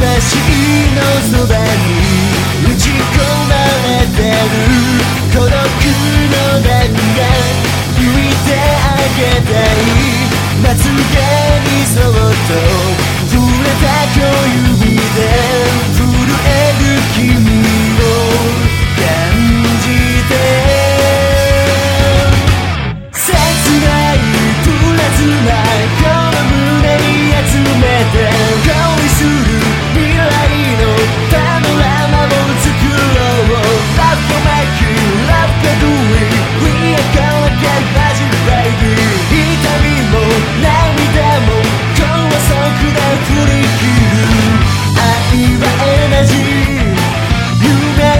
私のそばに打ち込まれてる。孤独の涙拭いてあげたいまつげにそっと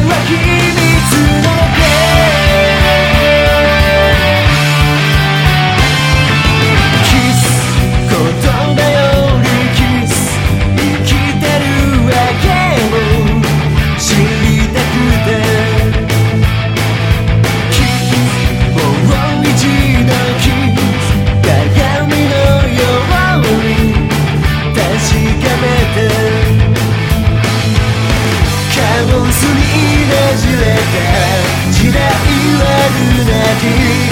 君にねじれて時代はルナテ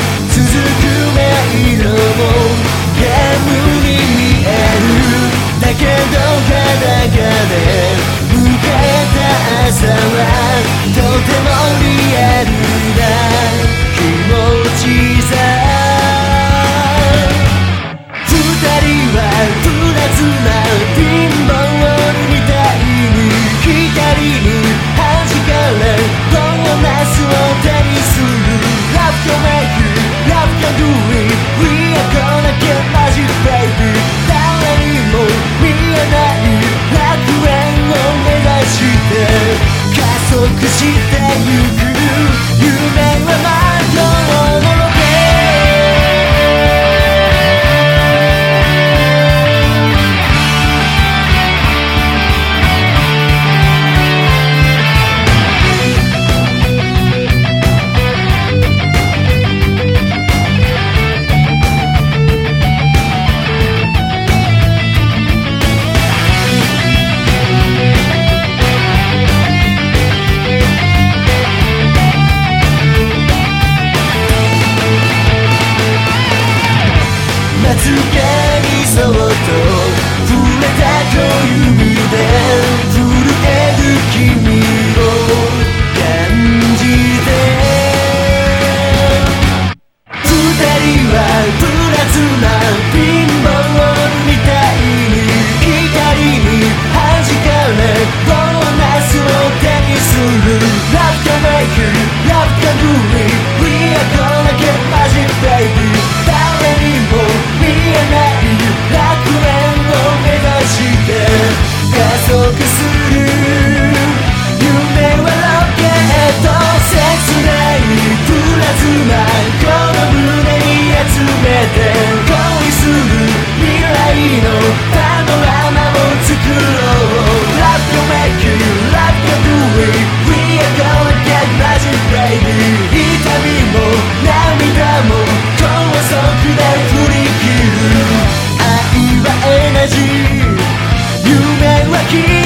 愛はエナジー。夢は君。